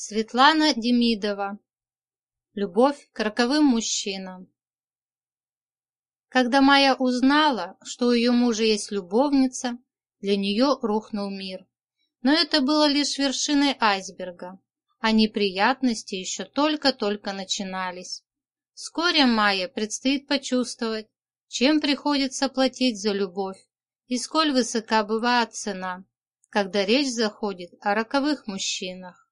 Светлана Демидова. Любовь к роковым мужчинам. Когда Майя узнала, что у ее мужа есть любовница, для нее рухнул мир. Но это было лишь вершиной айсберга, а неприятности еще только-только начинались. Вскоре Майе предстоит почувствовать, чем приходится платить за любовь и сколь высока бывает цена, когда речь заходит о роковых мужчинах.